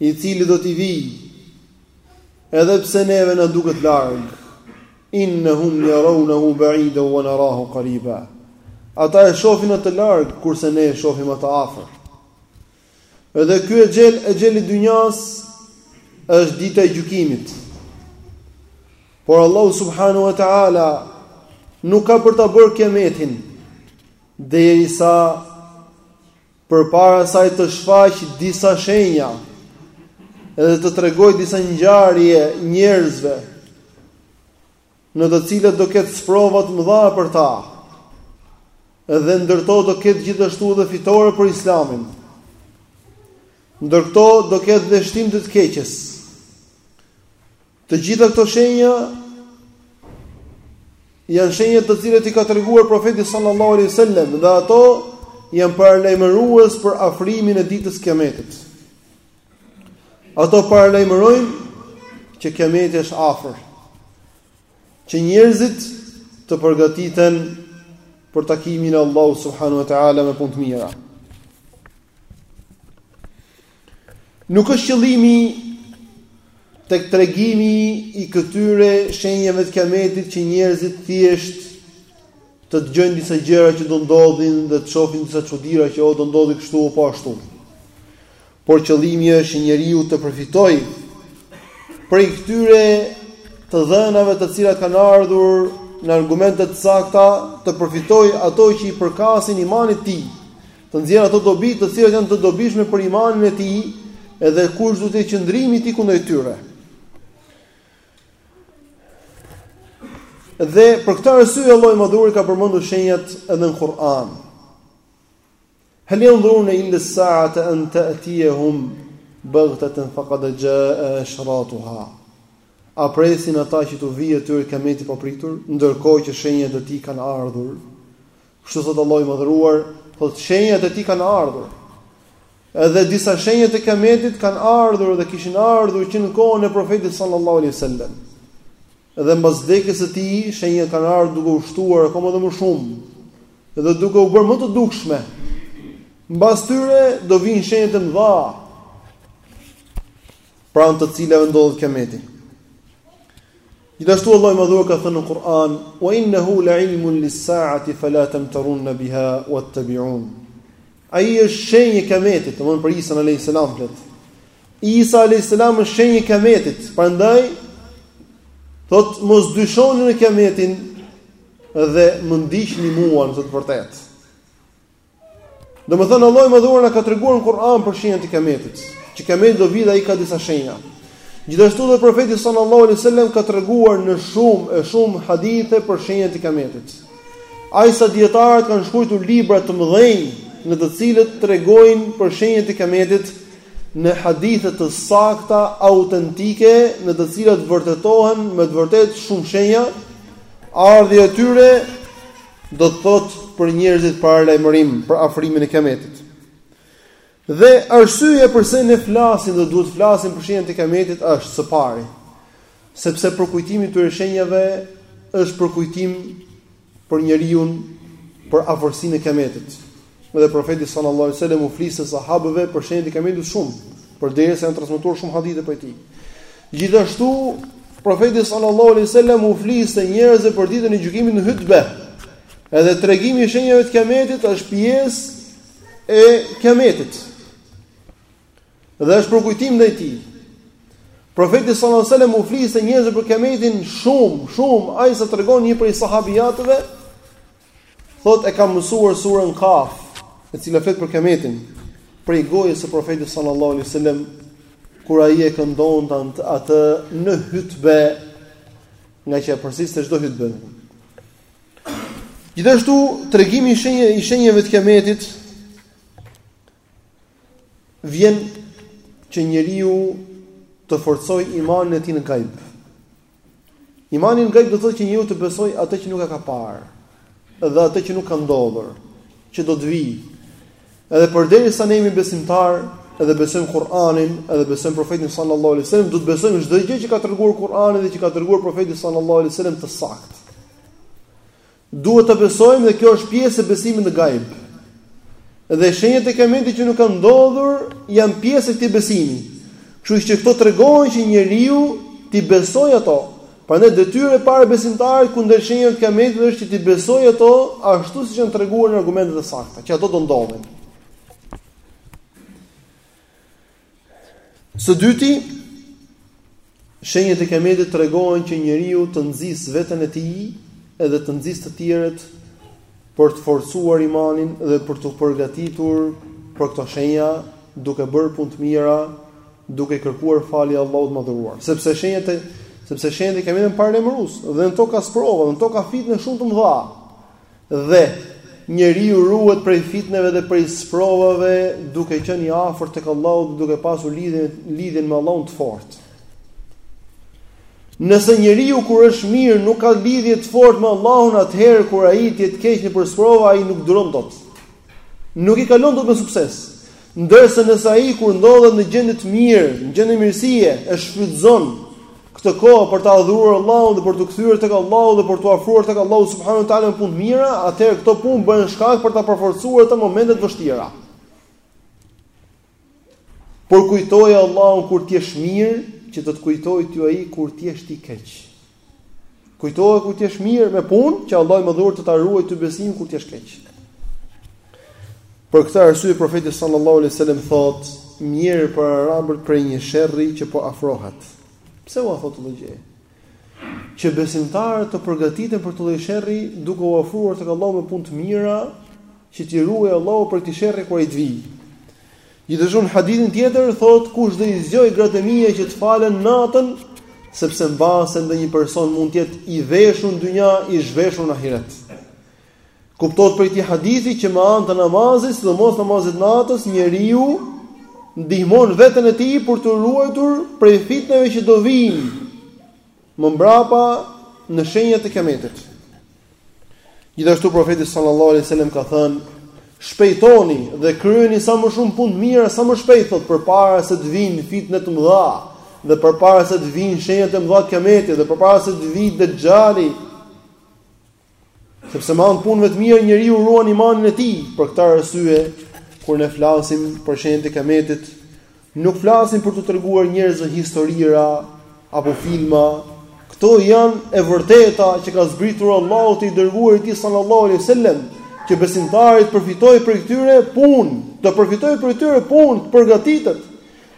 i cili do t'i vijë edhe pse neve na duket larg innahum yarawnahu ba'ida wa narahu qariba ata e shohin atë larg kurse ne e shohim atë afër edhe ky exhel exheli i dynjas është dita e gjykimit por allah subhanahu wa taala nuk ka për ta bërë kiametin derisa përpara saj të shfaqë disa shenja edhe të tregoj disa ngjarje njerëzve në të cilat do ketë sprova të mëdha për ta. Dhe ndër to do ketë gjithashtu edhe fitore për Islamin. Ndër këto do ketë dhe shtim të të keqes. Të gjitha këto shenja janë shenja të cilat i ka treguar profeti sallallahu alaihi wasallam dhe ato janë paralajmërues për afrimin e ditës së Kiametit. Ato paralajmërojnë që Kiameti është afër. Që njerëzit të përgatiten për takimin e Allahut subhanahu wa taala me punë të mira. Nuk është qëllimi tek tregimi i këtyre shenjave të kiametit që njerëzit thjesht të dëgjojnë disa gjëra që do ndodhin dhe të shohin disa çudira që o do ndodhi kështu apo ashtu. Por qëllimi është që njeriu të përfitojë prej këtyre të dhënave të cilat kanë ardhur në argumente të sakta, të përfitojë ato që i përkasin imanit të tij, të nxjerrë ato dobi të cilat janë të dobishme për imanin e tij dhe kush do të jetë qëndrimi i tij kundrejt tyre. Dhe për këtë arsye Allahu i Madhëruar ka përmendur shenjat edhe në Kur'an. Hal yanzuruna illa as-sa'ata an ta'tiyahum baghtatan faqad ja'a ashratuha. A presin ata që t'u vijë atyre kiameti papritur, ndërkohë që shenjat e tij kanë ardhur? Kështu thotë Allahu i Madhëruar, thotë shenjat e tij kanë ardhur. Edhe disa shenja të Kiametit kanë ardhur dhe kishin ardhur që në kohën e Profetit sallallahu alaihi wasallam. Edhe mbas vdekjes së tij, shenjat kanë ardhur duke u shtuar akoma dhe më shumë. Edhe duke u bërë më të dukshme. Mbas tyre do vijnë shenjat e mëdha. Pranë të cilave ndodhet Kiameti. Gjithashtu Allahu i Madhëruar ka thënë në Kur'an: "Wa innahu la ilmun lis-sa'ati fala tamtarun biha wattabi'un." Ai është shenjë e Kiametit, domethënë për Isan alayhis salam flet. Isa alayhis salam është shenjë e Kiametit, prandaj thotë mos dyshoni në Kiametin dhe më ndiqni mua në të vërtetë. Domethënë Allahu i Madhuar na ka treguar në Kur'an për shenjat e Kiametit, që Kiameti do vijë dhe ai ka disa shenja. Gjithashtu dhe profeti sallallahu alaihi wasallam ka treguar në shumë e shumë hadithe për shenjat e Kiametit. Ai sa dietarët kanë shkruar libra të mëdhenj në të cilat tregojnë për shenjat e Kiametit në hadithe të sakta autentike në të cilat vërtetohen me të vërtetë shumë shenja ardhja e tyre do të thotë për njerëzit paralajmërim për afrimin e kiametit. Dhe arsyeja përse ne flasim dhe duhet të flasim për shenjat e kiametit është së pari, sepse përkujtimi i këtyre shenjave është përkujtim për njeriun për afërsinë e kiametit. Dhe Profeti sallallahu alejhi dhe sellem u fliste sahabëve për shenjat e Kiametit shumë, përderisa janë transmetuar shumë hadithe prej tij. Gjithashtu Profeti sallallahu alejhi dhe sellem u fliste njerëzve për ditën e gjykimit në hutbe. Edhe tregimi i shenjave të Kiametit është pjesë e Kiametit. Dhe është përkujtim ndaj tij. Profeti sallallahu alejhi dhe sellem u fliste njerëzve për Kiametin shumë, shumë, ai sa tregon një prej sahabijatëve Thotë e kam mësuar surën Kaf, e cila flet për kiametin, prej gojës së profetit sallallahu alaihi wasallam, kur ai e këndonte atë në hutbe, ngaqë e përsëriste çdo hutbe. Gjithashtu tregimi i shenjë i shenjave të kiametit vjen që njeriu të forcojë imanin e tij në gajb. Imani në gajb do të thotë që njeriu të besojë atë që nuk e ka parë dhe atë që nuk ka ndodhur, që do të vijë. Edhe përderisa ne jemi besimtarë, edhe besojmë Kur'anin, edhe besojmë profetin sallallahu alaihi wasallam, do të besojmë çdo gjë që ka treguar Kur'ani dhe që ka treguar profeti sallallahu alaihi wasallam të saktë. Duhet ta besojmë dhe kjo është pjesë e besimit në gajb. Dhe shenjat e kiametit që nuk kanë ndodhur janë pjesë e këtij besimi. Kështu që këto tregohen që njeriu t'i besojë ato. Prandaj detyra e parë e besimtarit kundër shenjave të kiametit është që t'i besojë ato ashtu siç janë treguar në argumentet e sakta, që ato do ndodhin. Së dyti, shenjat e kiametit tregohen që njeriu të nxisë veten e tij edhe të nxisë të tjerët për të forcuar imanin dhe për t'u përgatitur për këto shenja, duke bërë punë të mira, duke kërkuar falje Allahut të madhëruar. Sepse shenjat e sepse shenjat e kiametit janë paralajmëruese dhe në to ka sprova, në to ka fitne shumë të mëdha. Dhe, njeriu ruhet prej fitneve dhe prej sprovave duke qenë i afërt tek Allahu dhe duke pasur lidhjen lidhjen me Allahun të fortë. Nëse njeriu kur është mirë nuk ka lidhje të fortë me Allahun, atëherë kur ai të jetë keq nëpër sprova, ai nuk duron dot. Nuk i kalon dot me sukses. Ndërsa nëse ai kur ndodhet në gjendje të mirë, në gjendje mirësie, e shfrytëzon këtë kohë për ta adhuruar Allahun dhe për t'u kthyer tek Allahu dhe për t'u afruar tek Allahu subhanahu wa taala me punë të mira, atëherë këto punë bëhen shkak për ta përforcuar atë në momentet e vështira. Por kujtoje Allahun kur të jesh mirë, që të të kujtojë ty ai kur të jesh ti keq. Kujtoje kur të jesh mirë me punë, që Allahu i Madhëruar të ta ruajë ty besimin kur të jesh keq. Për këtë arsye profeti sallallahu alejhi ue sellem thotë, mjerë për arabët prej një sherri që po afrohet. Pse ua thotë këtë gjë? Që besimtarët të përgatiten për këtë lloj sherri duke u afruar tek Allahu me punë të mira, që t'i ruajë Allahu prej këtij sherri kur ai të vijë. Gjithashtu në hadithin tjetër thotë kush do i zgjojë gratë e mia që të falen natën, sepse mbase ndonjë person mund të jetë i veshur në dynja, i zhveshur në ahiret. Kuptohet prej këtij hadithi që me anë të namazit, sidomos namazit të natës, njeriu ndihmon veten e tij për t'u ruajtur prej fitneve që do vijnë Më mbrapa në shenjat e Kiametit. Gjithashtu profeti sallallahu alejhi ue sellem ka thënë: Shpejtoni dhe kryeni sa më shumë punë të mira sa më shpejt thotë përpara se të vijnë fitne të mëdha dhe përpara se të vijnë shenjat e mëdha të Kiametit dhe përpara se të vijë Dexhali. Sepse me anë të punëve të mira njeriu ruan imanin e tij. Për këtë arsye, kur ne flasim për shenjat e Kiametit, nuk flasim për t'u treguar njerëzve historira apo filma. Këto janë të vërteta që ka zbritur Allahu te i dërguari i tij sallallahu alaihi wasallam, që besimtari të përfitojë prej këtyre punë, të përfitojë prej këtyre punë, të përgatitet.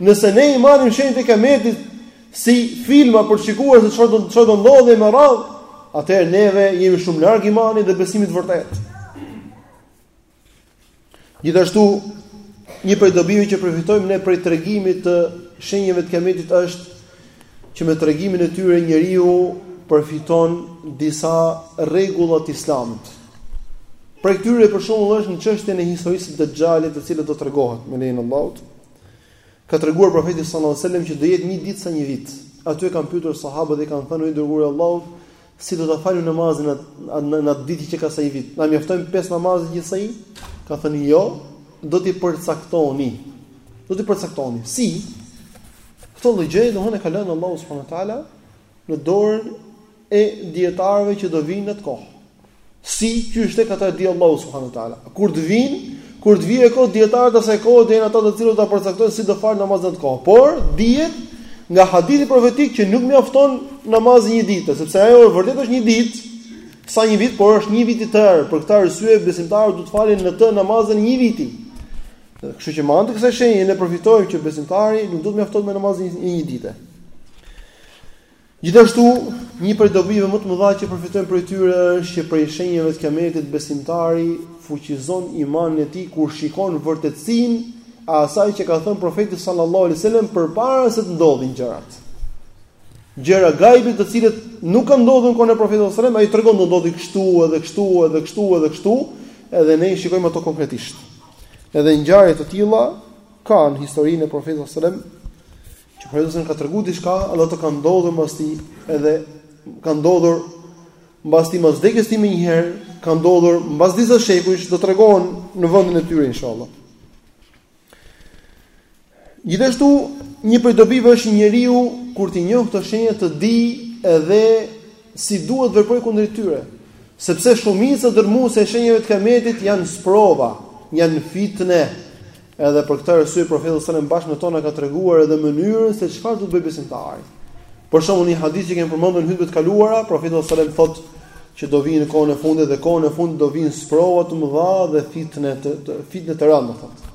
Nëse ne i marrim shenjat e Kiametit si filma për të shikuar se çfarë do çfarë do ndodhi me radhë, atëherë neve jemi shumë larg imanit dhe besimit të vërtetë. Gjithashtu, një prej dobive që përfitojmë ne prej tregimit të shenjave të kiametit është që me tregimin e tyre njeriu përfiton disa rregulla të Islamit. Prej këtyre për shembull është në çështjen e historisë së Dexhalit, e cila do të tregohet me lejen e Allahut. Ka treguar Profeti sallallahu alejhi ue sellem që do jetë një ditë sa një vit. Aty e kanë pyetur sahabët dhe i kanë thënë: "O i dërguari i Allahut, si do ta falim namazin në në atë ditë që është sa një vit? Na mjaftojnë pesë namaze gjithsej?" Ka thënë: "Jo, do t'i përcaktoni." Do t'i përcaktoni. Si? Këtë lloj gjëje domthonë e ka lënë Allahu subhanahu wa taala në dorën e dijetarëve që do vinë në atë kohë. Si, qysh, atë e di Allahu subhanahu wa taala. Kur të vinë, kur të vijë koha, dijetarët e asaj kohe do jenë ata të cilët do ta përcaktojnë si do falet namazi në atë kohë. Por dihet nga hadithi profetik që nuk mjafton namazi i një dite, sepse ajo vërtet është një ditë, sa një vit, por është një vit i tërë. Për këtë arsye besimtarët do të falin në të namazet e një viti. Kështu që me anë të kësaj shenje ne përfitojmë që besimtari nuk duhet të mjaftohet me namazin e një dite. Gjithashtu, një prej dobive më të mëdha që përfitojmë prej tyre është që prej shenjave të kiametit besimtari fuqizon imanin e tij kur shikon vërtetësinë e asaj që ka thënë profeti sallallahu alajhi wasallam përpara se të ndodhin gjërat. Gjëra gajbi të cilët nuk kanë ndodhur në kohën e profetit sallallahu alajhi wasallam ai tregon do ndodhi kështu edhe kështu edhe kështu edhe kështu, edhe ne i shikojmë ato konkretisht. Edhe ngjarje të tilla ka në historinë e profetit sallallahu alajhi wasallam, që profeti ka treguar diçka, ato kanë ndodhur mbas tij, edhe kanë ndodhur mbas tij mbas vdekjes tij menjëherë, kanë ndodhur mbas disa shekujsh do tregohen në vendin e tyre inshallah. Gjithashtu, një prej dobive është njeriu kur t'i njohë këto shenja të dijë edhe si duhet të veprojë kundrejt tyre, sepse shumica dërrmuese e shenjave të Kiametit janë sprova, janë fitne. Edhe për këtë arsye Profeti sallallahu alajhi wasallam bashkë me to na ka treguar edhe mënyrën se çfarë do të bëjë besimtari. Për shembull, në një hadith që kemi përmendur në hutbet e kaluara, Profeti sallallahu alajhi wasallam thotë: që do vijnë në kohën e fundit dhe kohën e fundit do vijnë sprova të mëdha dhe fitne të të fitne të rënda thotë.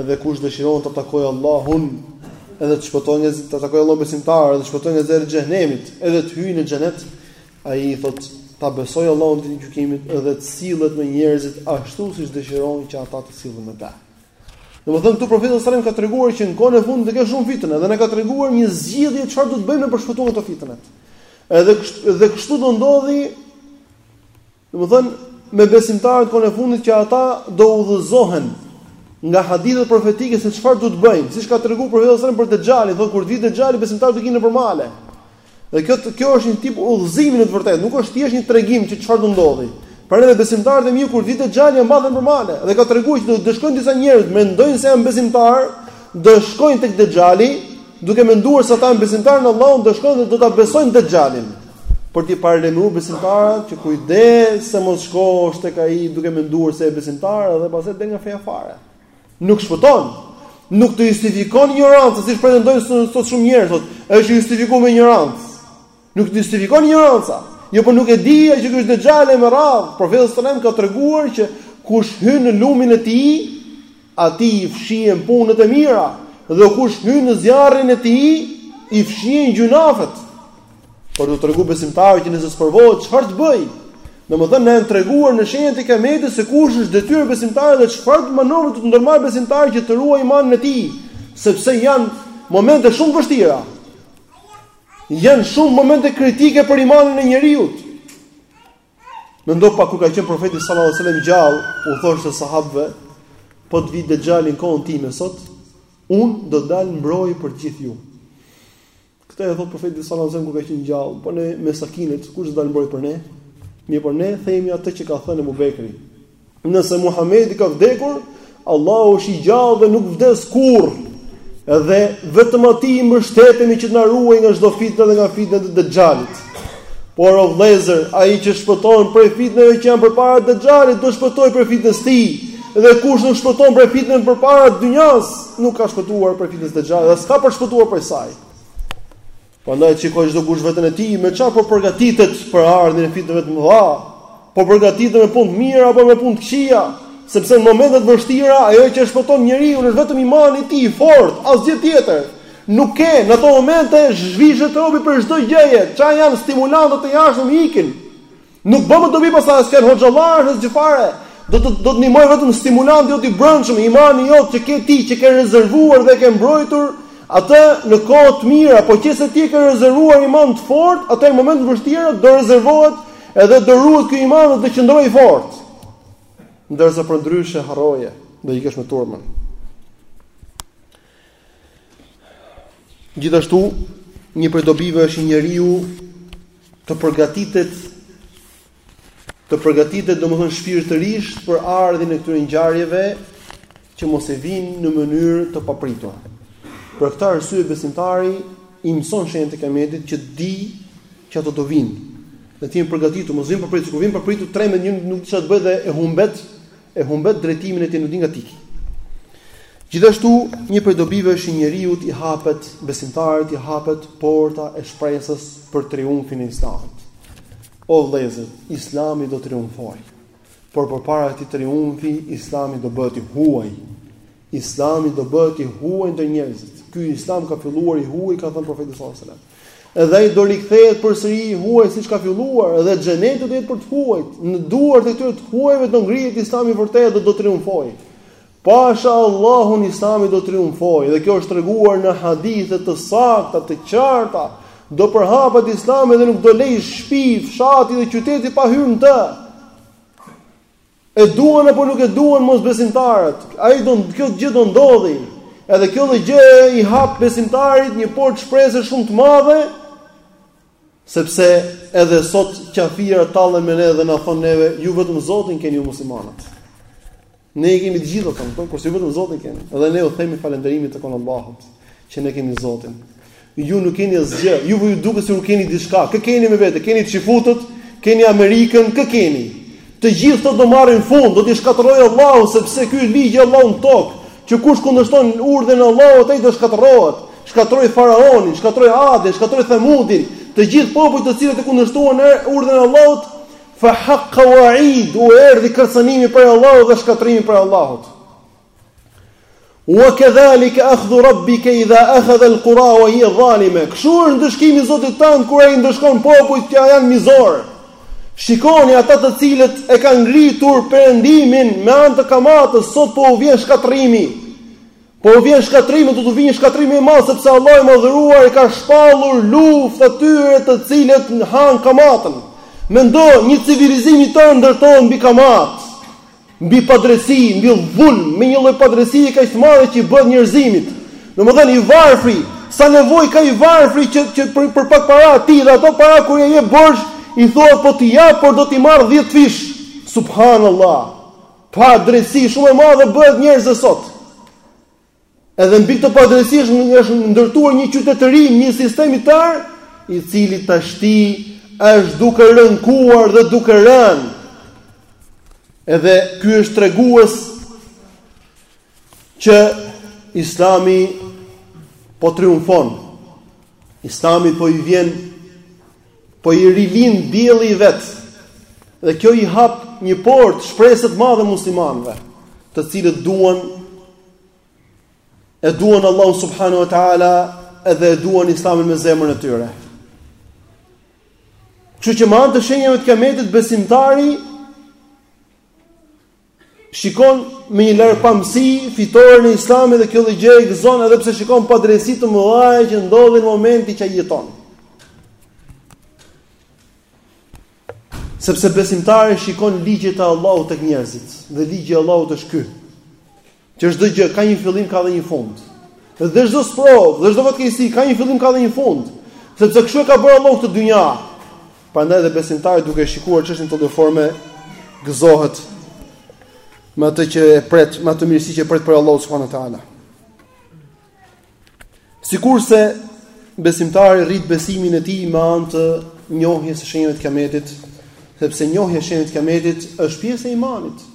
Edhe kush dëshiron të takojë Allahun, edhe të shpëtojë nga të takojë Allahun besimtar, edhe të shpëtojë nga zjarri i xhenemit, edhe të hyjë në xhenet, ai i thotë ta besojë Allahun, ditën e gjykimit edhe të sillet me njerëzit ashtu siç dëshiron që ata të sillen me të. Domethënë këtu profeti sallallahu alajhi wasallam ka treguar që në kohën e fundit do të ketë shumë fitne dhe na ka treguar një zgjidhje çfarë duhet të bëjmë ne për t'i shpëtuar këto fitnet. Edhe kështu dhe kështu do ndodhi domethënë me besimtarët kohën e fundit që ata do udhëzohen nga hadithet profetike se çfarë do të bëjnë. Siç ka treguar profeti sallallahu alajhi wasallam për Dexhalin, thotë kur të vijë Dexhali besimtarët do ikin për male. Dhe kjo kjo është një tip udhëzimi në të vërtetë, nuk është thjesht një tregim që çfarë do ndodhi. Pra edhe besimtarët e mirë kur të vijë Dexhali ia mbathin për male dhe ka treguar që do të shkojnë disa njerëz mendojnë se janë besimtar, do shkojnë tek Dexhali, duke menduar se ata janë besimtarë në Allahun, do shkojnë dhe do ta besojnë Dexhalin. Për t'i paralajmëruar besimtarët që kujdes se mos shkosh tek ai duke menduar se je besimtar dhe pastaj del nga feja fare. Nuk shpëton. Nuk të justifikon injoranca, siç pretendojnë sot shumë njerëz, thotë, është i justifikuar me injorancë. Nuk të justifikon injoranca. Jo po nuk e dija që ky është Dexhali e me radhë, profeti sallallahu ka treguar që kush hyn në lumin e tij, atij i fshihen punët e mira, dhe kush hyn në zjarrin e tij, i fshihen gjynahet. Por do t'i tregojë besimtarit që nëse sprovohet çfarë të bëjë. Domethënë na janë treguar në shenjat e kiametit se kush është detyra e besimtarit dhe çfarë manovre do të ndërmarrë besimtari që të ruajë imanin e tij, sepse janë momente shumë të vështira. Janë shumë momente kritike për imanin e njeriut. Mendo pa kur ka qenë profeti sallallahu alajhi wasallam gjallë, u thoshte sahabëve, po të vijë Dexhali në kohën time sot, unë do të dal mburojë për të gjithë ju. Këtë e thotë profeti sallallahu alajhi wasallam kur ka qenë gjallë, po ne me sakinet kush do dalë mburojë për ne? Mirë, por ne themi atë që ka thënë Abu Bekri. Nëse Muhamedi ka vdekur, Allahu është i gjallë dhe nuk vdes kurrë. Edhe vetëm atij i mbështetemi që të na ruajë nga çdo fitne dhe nga fitnet e Dexhalit. Por o vëllezër, ai që shpëton prej fitneve që janë përpara Dexhalit, do shpëtojë prej fitnës së tij. Dhe kush nuk shpëton prej fitneve përpara të dynjasë, nuk ka shpëtuar prej fitnës së Dexhalit, s'ka për shpëtuar prej saj. Prandaj të shikojë çdokush veten e tij, me çfarë po përgatitet për ardhjen e fitneve të mëdha. Po përgatitet me punë të mira apo me punë të këqija, sepse në momente të vështira ajo që e shpëton njeriun është vetëm imani i tij i fortë, asgjë tjetër. Nuk ke, në ato momente zhvishet trupi prej çdo gjëje, ça janë stimulantët e jashtëm ikin. Nuk bën më dobi pastaj as fjalë hoxhallarësh as gjë fare. Do të do të ndihmojë vetëm stimulanti jot i brendshëm, imani jot që ke ti, që ke rezervuar dhe ke mbrojtur atë në kohë të mira, po qe se ti e ke rezervuar iman të fortë, atë në momente të vështira do rezervohet Edhe do ruhet ky iman dhe do qëndrojë i fortë. Ndërsa përndryshe harroje, do ikësh me turmën. Gjithashtu, një prej dobive është njeriu të përgatitet të përgatitet domethënë shpirtërisht për ardhjen e këtyre ngjarjeve që mos i vijnë në mënyrë të papritur. Për këtë arsye besimtari i mëson shenjat e kiametit që të dijë që ato do vijnë. Dhe të jetë i përgatitur, mos vijnë papritur, kur vijnë papritur trembet nuk di çfarë të bëjë dhe e humbet, e humbet drejtimin e tij nuk di nga t'ikë. Gjithashtu, një prej dobive është që njeriut i hapet besimtarit, i hapet porta e shpresës për triumfin e Islamit. O vëllezër, Islami do triumfojë. Por përpara këtij triumfi, Islami do bëhet i huaj. Islami do bëhet i huaj ndër njerëzit. Ky Islam ka filluar i huaj, ka thënë profeti sallallahu alajhi wasallam. Dhe ai do rikthehet përsëri i huaj siç ka filluar, dhe xheneti do jetë për të huajt. Në duart e këtyre të huajve do ngrihet Islami i vërtetë dhe do triumfojë. Pasha Allahun Islami do triumfojë dhe kjo është treguar në hadithe të sakta, të qarta. Do përhapet Islami dhe nuk do lejë shtëpi, fshati dhe qyteti pa hyrë në të. E duan apo nuk e duan mosbesimtarët? Ai, kjo gjë do ndodhi. Edhe kjo lloj gjë i hap besimtarit një portë shprese shumë të madhe, sepse edhe sot qafirat tallen me ne dhe na thonë neve ju vetëm Zotin keni ju muslimanët. Ne i kemi të gjitha këto, por kurse vetëm Zotin keni. Edhe ne u themi falënderimi i takon Allahut që ne kemi Zotin. Ju nuk keni asgjë, ju po ju duket se u keni diçka. Kë keni me vete? Keni çifutët, keni Amerikën, kë keni? Të gjithë këto do marrin fund, do t'i shkatërrojë Allahu sepse ky është ligji i Allahut në tokë, që kush kundërshton urdhën e Allahut ai do shkatërrohet. Shkatërroi faraonin, shkatërroi Adin, shkatërroi Themudin, të gjithë popujt të cilët e kundërshtuan urdhën e Allahut, Fa haqqa wa'id, u erdhi kërcënimi prej Allahut dhe shkatërrimi prej Allahut. Wa kadhalika akhdhu rabbika idha akhadha al-qura wa hiya zalima. Kështu është ndëshkimi i Zotit tënd kur ai ndëshkon popujt që janë mizorë. Shikoni ata të cilët e kanë ngritur perëndimin me anë të kamatës, sot po u vjen shkatërrimi. Po u vjen shkatërrimi, do t'u vijë një shkatërrim më i madh sepse Allahu i madhëruar i ka shpallur luftë atyre të cilët hanë kamatën. Mendo një civilizim i tërë ndërtohet mbi kamatë, mbi padrejtësi, mbi dhulm, me një lloj padrejtësie kaq të madhe që i bëhet njerëzimit. Domethënë i varfri, sa nevojë ka i varfri që që për, për pak para, ti edhe ato para kur ia jep borxh, i thua po t'i jap por do t'i marr 10 fish. Subhanallah. Padrejtësi shumë e madhe bëhet njerëzve sot. Edhe mbi këtë padrejtësi është ndërtuar një qytetëri, një sistem i tërë, i cili tashti është duke rënkuar dhe duke rënë. Edhe ky është tregues që Islami po triumfon. Islami po i vjen Po i rilind dielli i vet. Dhe kjo i hap një portë shprese të madhe muslimanëve, të cilët duan e duan Allahun subhanahu wa taala edhe e duan Islamin me zemrën e tyre. Kështu që me anë të shenjave të Kiametit besimtari shikon me një largpamësi fitoren e Islamit dhe kjo lloj gjëje e gëzon edhe pse shikon padrejtësi të mëdha që ndodhin në momentin që ai jeton. Sepse besimtari shikon ligjet e Allahut tek njerëzit dhe ligji i Allahut është ky. Që çdo gjë ka një fillim, ka dhe një fund. Dhe çdo sprovë, dhe çdo fatkeqësi ka një fillim, ka dhe një fund. Sepse kështu e ka bërë Allahu këtë dynja. Prandaj dhe besimtari duke shikuar çështjen në këtë formë gëzohet me atë që e pret, me atë mirësi që e pret prej Allahut subhanahu wa taala. Sikurse besimtari rrit besimin e tij me anë të njohjes së shenjave të Kiametit, sepse njohja e shenjave të Kiametit është pjesë e imanit.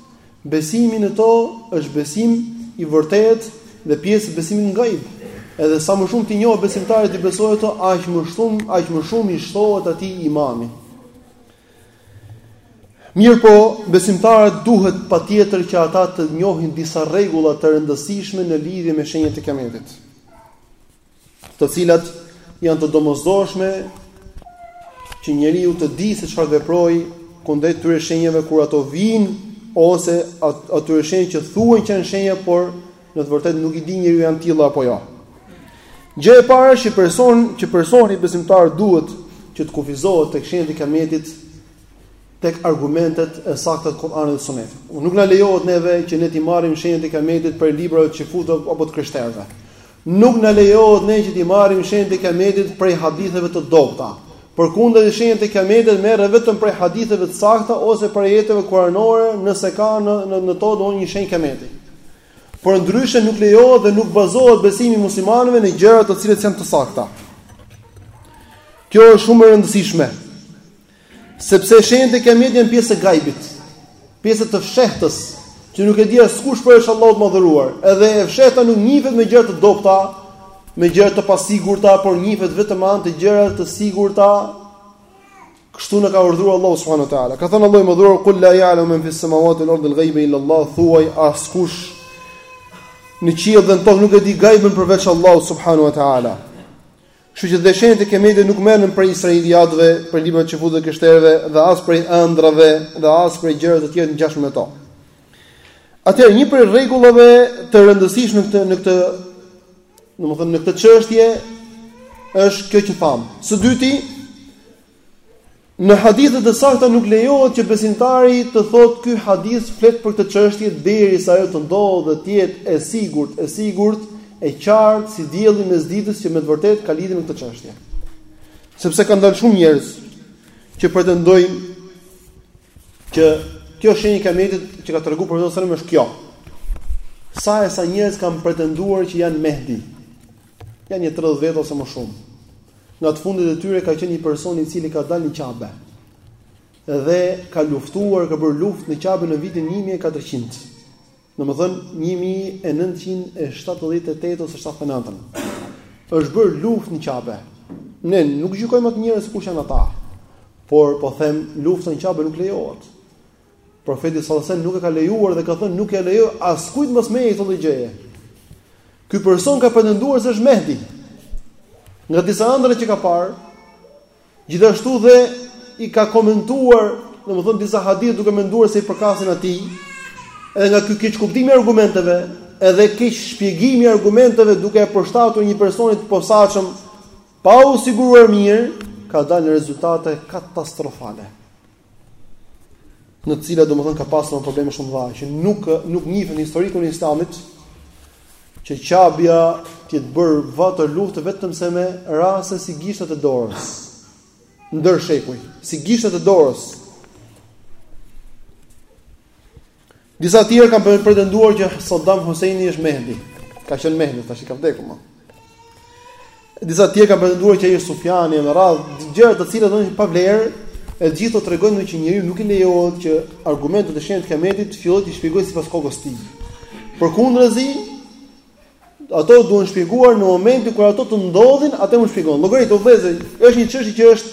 Besimi në to është besim i vërtetë dhe pjesë e besimit në gajb. Edhe sa më shumë t'i njohë besimtari, t'i besojë ato, aq më shumë, aq më shumë i shtohet atij imani. Mirëpo, besimtarët duhet patjetër që ata të njohin disa rregulla të rëndësishme në lidhje me shenjat e Kiametit, të cilat janë të domosdoshme që njeriu të dijë se çfarë të veprojë kundrejt këtyre shenjave kur ato vijnë ose atyre shenjave që thuhen që janë shenja, por Në të vërtetë nuk i di njeriu janë tilla apo jo. Gjëja e parë është që person që personi besimtar duhet që të kufizohet tek shenjat e kametit tek argumentet e sakta të Kuranit dhe Sunetit. Nuk na lejohet neve që ne t'i marrim shenjat e kametit prej librave të çifutëve apo të krishterëve. Nuk na lejohet ne që t'i marrim shenjat e kametit prej haditheve të dobta. Përkundrazi shenjat e Kiametit merren vetëm prej haditheve të sakta ose prej ajeteve kuranore, nëse ka në në, në to domethënë një shenjë Kiameti. Por ndryshe nuk lejohet dhe nuk bazohet besimi i muslimanëve në gjëra të cilat s'janë të sakta. Kjo është shumë e rëndësishme. Sepse shenjat e Kiametit janë pjesë e gajbit. Pjesë e të fshehtës, që nuk e di askush përveç Allahut të Madhëruar, edhe e fshehta nuk njifet me gjëra të dobëta, me gjëra të pasigurta, por njifet vetëm me anë të gjërave të sigurta. Kështu na ka urdhëruar Allahu subhanahu wa taala. Ka thënë Allahu i Madhëruar: "Qul la ya'lamu man fis samawati wal ardi al-ghayba illa Allah", thuaj askush në qiell dhe në tokë nuk e di gajbin përveç Allahut subhanahu wa taala. Kështu që dhe shenjat e Kiametit nuk merren prej Israiliatëve, prej librave të çifutëve e të krishterëve dhe as prej ëndrrave dhe as prej gjërave të tjera të ngjashme me to. Atëherë një prej rregullave të rëndësishme në këtë në këtë domethënë në këtë çështje është kjo që thamë. Së dyti, Në hadithet e sakta nuk lejohet që besimtari të thotë ky hadith flet për këtë çështje derisa ajo të ndodhë dhe të jetë e sigurt, e sigurt, e qartë si dielli mes ditës që me të vërtetë ka lidhje me këtë çështje. Sepse kanë dalë shumë njerëz që pretendojnë që kjo shenjë Kiametit që ka treguar profeti sallallahu alajhi wasallam është kjo. Sa e sa njerëz kanë pretenduar që janë Mehdi. Janë nja 30 vetë ose më shumë. Nga të fundit e tyre ka qenë një person i cili ka dalë në Qabe dhe ka luftuar, ka bërë luftë në Qabe në vitin 1400. Domethënë 1978 ose 79. Është bërë luftë në Qabe. Ne nuk gjykojmë ata njerëz kush janë ata. Por po them, lufta në Qabe nuk lejohet. Profeti sallallahu alajhi wasallam nuk e ka lejuar dhe ka thënë nuk e lejoj askujt mbas meje këto gjëje. Ky person ka pretenduar se është Mehdi. Nga disa ëndrra që ka parë, gjithashtu dhe i ka komentuar, domethënë disa hadithe duke menduar se i përkasin atij. Edhe nga ky keqkuptimi i argumenteve, edhe keqshpjegimi i argumenteve duke e përshtatur një personi të posaçëm pa u siguruar mirë, kanë dalë rezultate katastrofale. në të cilat domethënë ka pasur probleme shumë të mëdha që nuk nuk njihen në historikun e Islamit që Qabja të jetë bërë vatër lufte vetëm se me raste si gishtat e dorës ndër shekuj si gishtat e dorës Disa të tjerë kanë pretenduar që Saddam Husseini është Mehdi. Ka qenë Mehdi, tash ka vdekur. Disa të tjerë kanë pretenduar që ai është Sufjani në radhë, gjëra të cilat janë pa vlerë, e të gjitha tregojnë që njeriut nuk i lejohet që argumentet e shenjat e Kiametit të fillojë t'i shpjegojë sipas kokës së tij. Përkundrazi, ato duhen shpjeguar në momentin kur ato të ndodhin, atëherë mund të shpjegohen. Llogaritni vëllezër, është një çështje që është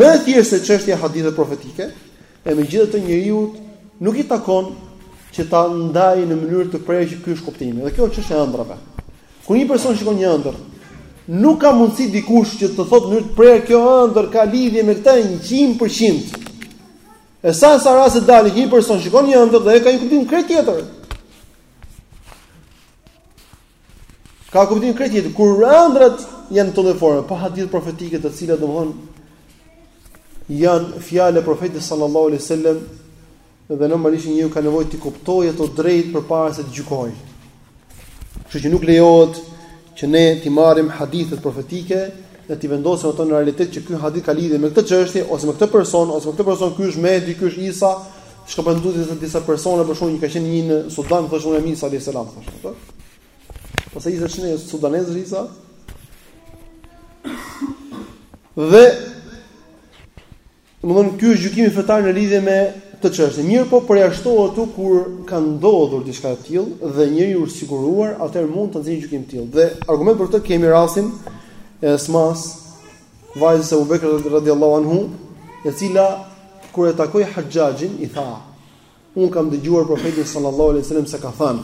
më e thjeshtë se çështja e haditheve profetike, E megjithatë njeriut nuk i takon që ta ndajë në mënyrë të prerë që ky është kuptimi. Dhe kjo është çështja e ëndrrave. Kur një person shikon një ëndërr, nuk ka mundësi dikush që të thotë në mënyrë të prerë kjo ëndërr ka lidhje me këtë 100%. E sa sa raste dalin që një person shikon një ëndërr edhe ka një kuptim krejt tjetër. Ka kuptim krejt tjetër kur ëndrrat janë të kësaj forme, pa hadithet profetike të cilat domethënë janë fjalë e profetit sallallahu alaihi wasallam dhe normalisht njeriu ka nevojë t'i kuptojë ato drejt përpara se të gjykojë. Kështu që nuk lejohet që ne t'i marrim hadithet profetike dhe t'i vendosim ato në realitet që ky hadith ka lidhje me këtë çështje ose me këtë person ose me këtë person ky është Mehdi, ky është Isa, Siç ka pretenduar disa persona, për shembull një ka qenë një në Sudan, thoshte unë jam Isa, alejhi selam, thoshte, Po si paska qenë sudanez Isa, dhe domethënë, ky është gjykimi fetar në lidhje me këtë çështje. Mirëpo përjashto këtu kur ka ndodhur diçka e tillë, dhe njeriu është siguruar, atëherë mund ta nxjerrë një gjykim të tillë. Dhe argument për këtë kemi rastin e Esmas, Vajzës e Abu Bekrit radiallahu anhu, e cila kur e takoi Haxhaxhin i tha: "Unë kam dëgjuar Profetin sallallahu alaihi wasallam se ka thënë: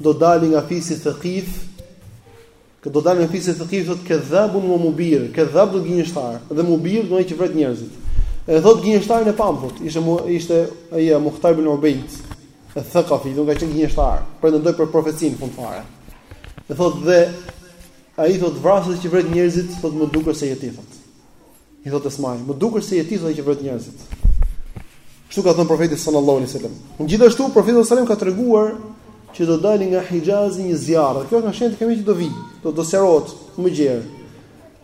Do dalë nga fisi Thaqif, që do dalë nga fisi Thaqif thotë kedhabun wa mubir, kedhab do gënjeshtar dhe mubir do ai që vret njerëzit." E thot gënjeshtarin e pam thot, ishte ishte ai Muhtar bin Ubejd el Thaqafi, do ka qenë gënjeshtar, pretendoi për profecinë n'fund fare. E thot dhe Ai thotë vrasës që vret njerëzit thotë më duket se je ti thotë. I thotë Esmai, më duket se je ti thotë që vret njerëzit. Kështu ka thënë profeti sallallahu alaihi wasallam. Gjithashtu profeti sallallahu alaihi wasallam ka treguar që do dali nga Hixhazi një zjarr. Kjo nga shenjat kemi që do vi, do të sqarohet më gjerë.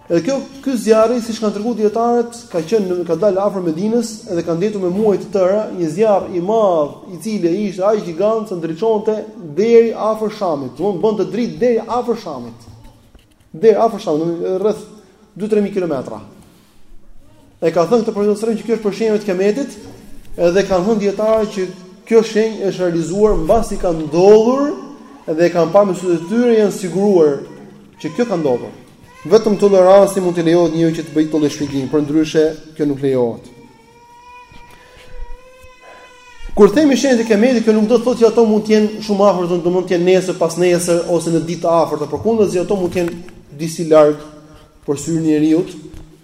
Edhe kjo ky zjarri siç kanë treguar dijetarët, ka qenë ka dalë afër Medinës dhe ka ndenjur me muaj të tëra, një zjarr i madh i cili ishte aq gjigant sa ndriçonte deri afër Shamit, domethënë bënte dritë deri afër Shamit. Deri afër Shamit, rreth 2-3000 kilometra. E ka thënë këtë profeti që kjo është prej shenjave të kiametit, edhe kanë thënë dijetarët që kjo shenjë është realizuar mbasi ka ndodhur dhe e kanë parë me sytë e tyre janë siguruar që kjo ka ndodhur. Vetëm në këtë lloj rasti mund t'i lejohet njeriut që të bëjë këtë lloj shpjegimi, por ndryshe kjo nuk lejohet. Kur themi shenjat e kiametit, kjo nuk do të thotë që ato mund të jenë shumë afër, domethënë mund të jenë nesër, pas nesër ose në ditë të afërta, përkundrazi ato mund të jenë disi larg për syrin e njeriut,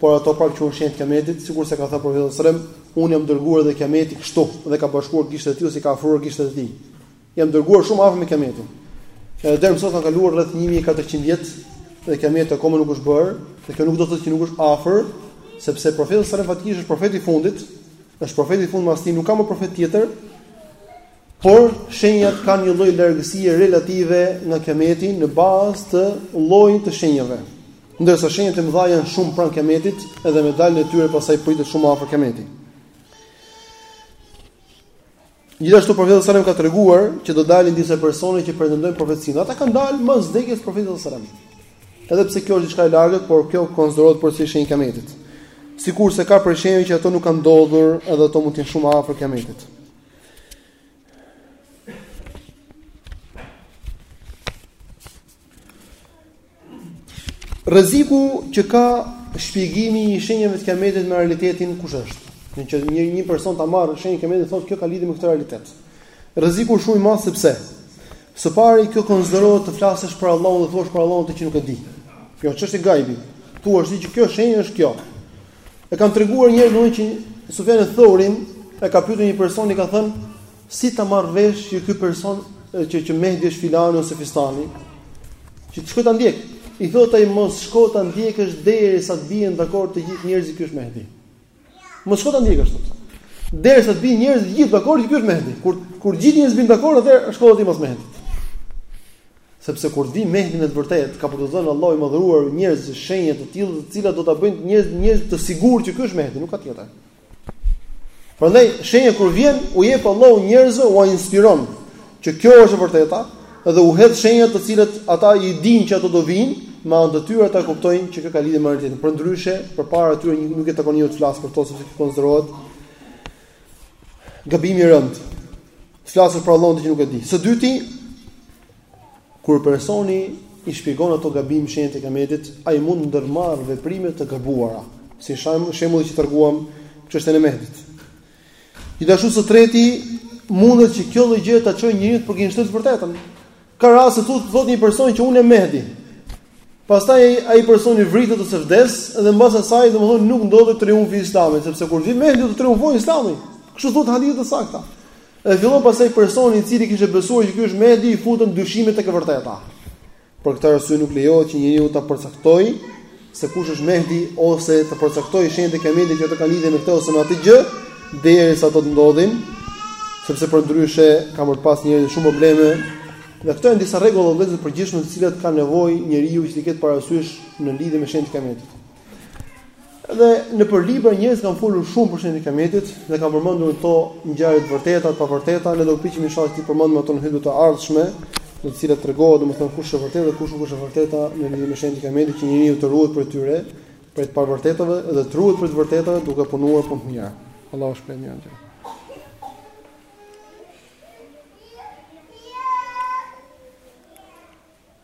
por ato prapë quhen shenjat e kiametit, sikurse ka thënë profeti sallallahu alajhi wasallam, unë jam dërguar dhe kiameti kështu dhe ka bashkuar gishtat e tij ose i ka afruar gishtat e tij. Jam dërguar shumë afër me kiametin. Edhe deri më sot kanë kaluar rreth 1400 vjet dhe kiameti akoma nuk është bërë, dhe kjo nuk do të thotë që nuk është afër, sepse profeti sallallahu alajhi wasallam faktikisht është profeti i fundit, është profeti i fundit, mbas tij nuk ka më profet tjetër. Por shenjat kanë një lloj largësie relative nga kiameti në bazë të llojit të shenjave. Ndërsa shenjat e mëdha janë shumë pranë kiametit, edhe me daljen e tyre pastaj pritet shumë afër kiameti. Gjithashtu profeti sallallahu alajhi wasallam ka treguar që do dalin disa persona që pretendojnë profecinë. Ata kanë dalë mbas vdekjes profetit sallallahu alajhi wasallam. Edhe pse kjo është diçka e largët, por kjo konsiderohet përsëri shenjë e kiametit. Sikurse ka prej shenjave që ato nuk kanë ndodhur, edhe ato mund të jenë shumë afër kiametit. Rreziku që ka shpjegimi i shenjave të kiametit me realitetin kush është? Që një, një person ta marrë shenjën e kiametit thotë kjo ka lidhje me këtë realitet. Rreziku është shumë i madh sepse së pari kjo konsiderohet të flasësh për Allahun dhe të thuash për Allahun atë që nuk e di. Kjo është çështje gajbi. Ku e di që kjo shenjë është kjo. E kam treguar njëherë domethënë që Sufjan Eth Theurin e ka pyetur një person i ka thënë Si ta marr vesh që ky person që që Mehdi është filani ose fistani, që të shkoj ta ndjek. I thotë ai mos shko ta ndjekësh derisa të bien dakord të gjithë njerëzit që është Mehdi. Mos shko ta ndjekësh thotë. Derisa të bien njerëzit të gjithë dakord që ky është Mehdi. Kur kur gjithë njerëzit bin dakord atë shko ti mos Mehdi. Sepse kur të vi Mehdi në të vërtetë, ka për t'u dhënë Allahu i madhëruar njerëzve shenja të tilla, të cilat do ta bëjnë njerëz njerëz të sigurt që ky është Mehdi, nuk ka tjetër. Prandaj shenja kur vjen u jep Allahu njerëzve u inspiron që kjo është e vërteta dhe u hedh shenja të cilat ata i dinë që ato do vijnë, me anë të tyre ata e kuptojnë që kjo ka lidhje me realitetin. Përndryshe, përpara tyre nuk i takon njeriut të flasë për to sepse kjo konsiderohet gabim i rëndë. Të flasësh për Allahun që nuk e di. Së dyti, Kur personi i shpjegon ato gabim shenjat e Kiametit, ai mund të ndërmarrë veprime të gabuara, si shembulli që treguam në çështjen e Mehdit. Gjithashtu së treti, mundet që kjo lloj gjëje ta çojë njeriu të përgënjeshtrojë të vërtetën. Ka raste thotë një person që unë jam Mehdi. Pastaj ai personi vritet ose vdes dhe mbas asaj domethënë nuk ndodh triumfi i Islamit, sepse kur vjen Mehdi do të triumfojë Islami. Kështu thonë hadithe të sakta. Dhe fillon pastaj personi i cili kishte besuar që ky është Mehdi i futen dyshime tek e vërteta. Për këtë arsye nuk lejohet që njeriu ta përcaktojë se kush është Mehdi ose të përcaktojë shenjat e Kiametit që të kanë lidhje me këtë ose me atë gjë derisa ato të ndodhin, sepse përndryshe ka me pas njerëzit shumë probleme. Dhe këto janë disa rregulla vëllezër të përgjithshme të cilat ka nevojë njeriu që t'i ketë parasysh në lidhje me shenjat e Kiametit. Dhe nëpër libra njerëzit kanë folur shumë për shenjat e kiametit dhe kanë përmendur këto ngjarje të vërteta, të pavërteta, ne do të përpiqemi inshallah t'i përmendim ato në hytbet e ardhshme, në të cilat tregohet domethënë kush është e vërteta dhe kush nuk është e vërteta në lidhje me shenjat e kiametit që njeriu të ruhet prej tyre, prej të pavërtetave dhe të ruhet prej të vërtetave duke punuar punë të mira. Allahu shpëton një anë.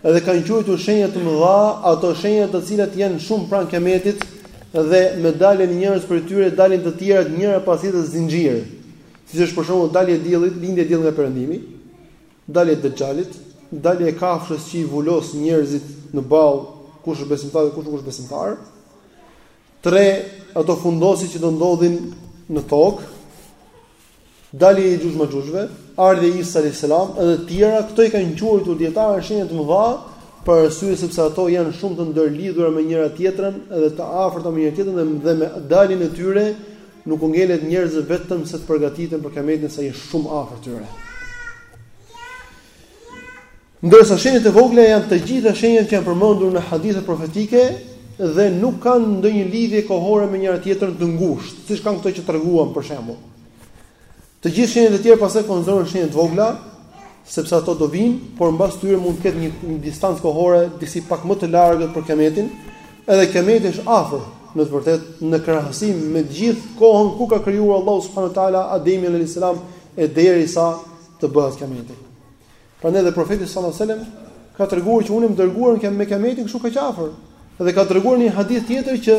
Dhe kanë quajtur shenja të mëdha ato shenja të cilat janë shumë pranë Kiametit dhe me daljen e njërës prej tyre dalin të tjerat njëra pas tjetrës zinxhir, siç është për shembull dalja e diellit, lindja e diellit nga perëndimi, dalja e Dexhalit, dalja e kafshës që i vulos njerëzit në ballë, kush është besimtar dhe kush nuk është besimtar. Tre ato fundosje që do ndodhin në tokë, dalja e Jexhuxh Mexhuxhëve, ardhja e Isa alejhi selam dhe të tjera, këto i kanë quajtur dijetarët shenja të mëdha për arsye sepse ato janë shumë të ndërlidhura me njëra tjetrën dhe të afërta me njëra tjetrën dhe me daljen e tyre nuk u ngelet njerëzve vetëm se të përgatiten për kiametin se ai shumë afër tyre. Ndërsa shenjat e vogla janë të gjitha shenjat që janë përmendur në hadithet profetike dhe nuk kanë ndonjë lidhje kohore me njëra tjetrën të ngushtë, siç kanë këto që treguam për shembull. Të gjitha shenjat e tjera pastaj konsiderohen shenja të vogla, sepse ato do vijnë, por mbas tyre mund të ketë një, një distancë kohore disi pak më të largët për kiametin, edhe kiameti është afër në të vërtetë në krahasim me të gjithë kohën kur ka krijuar Allahu subhanahu wa taala Ademin alayhis salam e derisa të bëhet kiameti. Prandaj dhe profeti sallallahu alajhi wasallam ka treguar që unë jam dërguar me kiametin kështu kaq afër. Dhe ka treguar në një hadith tjetër që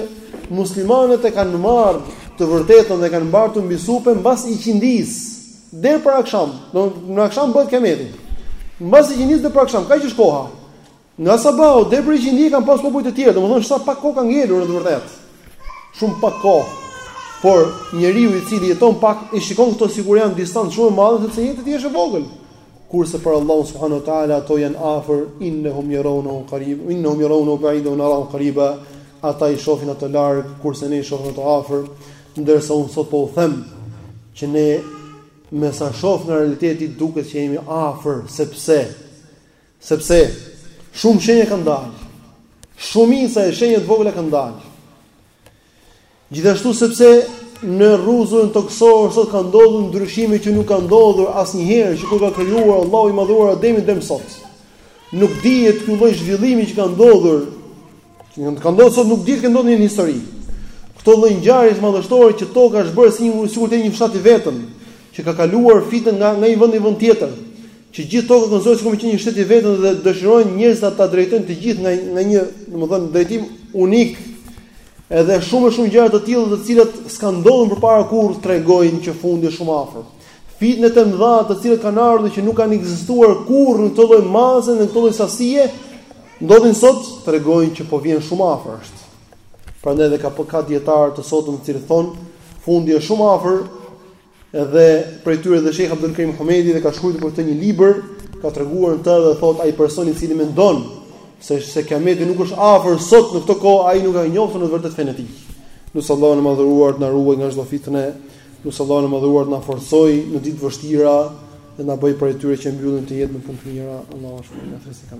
muslimanët e kanë marrë të vërtetën dhe e kanë mbartur mbi supe mbas iqindisë deri për akşam. Pra në aksham bëhet kiameti. Mbas iqindisë deri për aksham, kaq është koha. Nga sabahu deri për iqindi kanë pas popuj të tjerë, domethënë sa pak kohë ka ngelur në të vërtetë. Shumë pak kohë. Por njeriu i cili jeton pak i shikon këto sikur janë distancë shumë të madhe sepse jeta e tij është e vogël. Kurse për Allahun subhanahu wa taala ato janë afër innahum yarawna qarib innahum yarawna ba'ida wa narahu qariba ata i shohin ato larg kurse ne i shohim ato afër ndërsa un sot po u them që ne me sa shoh në realitet duket që jemi afër sepse Sepse shumë shenja kanë dalë. Shumica e shenjave të vogla kanë dalë. Gjithashtu sepse në rruzën tokësore sot kanë ndodhur ndryshime që nuk kanë ndodhur asnjëherë që kur ka krijuar Allahu i madhuar Ademin deri më sot. Nuk dihet ky lloj zhvillimi që ka ndodhur Që ka ndodhur sot, nuk dihet të ketë ndodhur në histori. Këto lloj ngjarjesh madhështore që toka është bërë sikur të jetë një fshat i vetëm, që ka kaluar fitnen nga nga një vend në vend tjetër, që gjithë toka konsiderohet sikur me qenë një shtet i vetëm dhe dëshirojnë njerëzit ata ta drejtojnë të gjithë nga nga një, domethënë, drejtim unik. Edhe shumë e shumë gjëra të tilla të cilat s'kan ndodhur përpara kurrë tregojnë që fundi është shumë afër. Fitnet e mëdha të cilat kanë ardhur që nuk kanë ekzistuar kurrë në këtë lloj mase, në këtë lloj sasie, Ndodhin sot, tregojnë që po vjen shumë afër është. Prandaj edhe ka ka dietar të sotëm të cilët thon fundi është shumë afër. Edhe prej tyre dhe Sheikh Abdul Karim Hamedi dhe ka shkruar për këtë një libër, ka treguar në të dhe thot ai person i cili mendon se se kiameti nuk është afër sot në këtë kohë, ai nuk e ka njohur në të vërtetë fenë e tij. Lus Allahun e madhëruar të na ruajë nga çdo fitnë. Lus Allahun e madhëruar të na forcojë në ditë të vështira dhe na bëjë prej atyre që e mbyllin këtë jetë në punë të mira. Allahu shpëton nga festa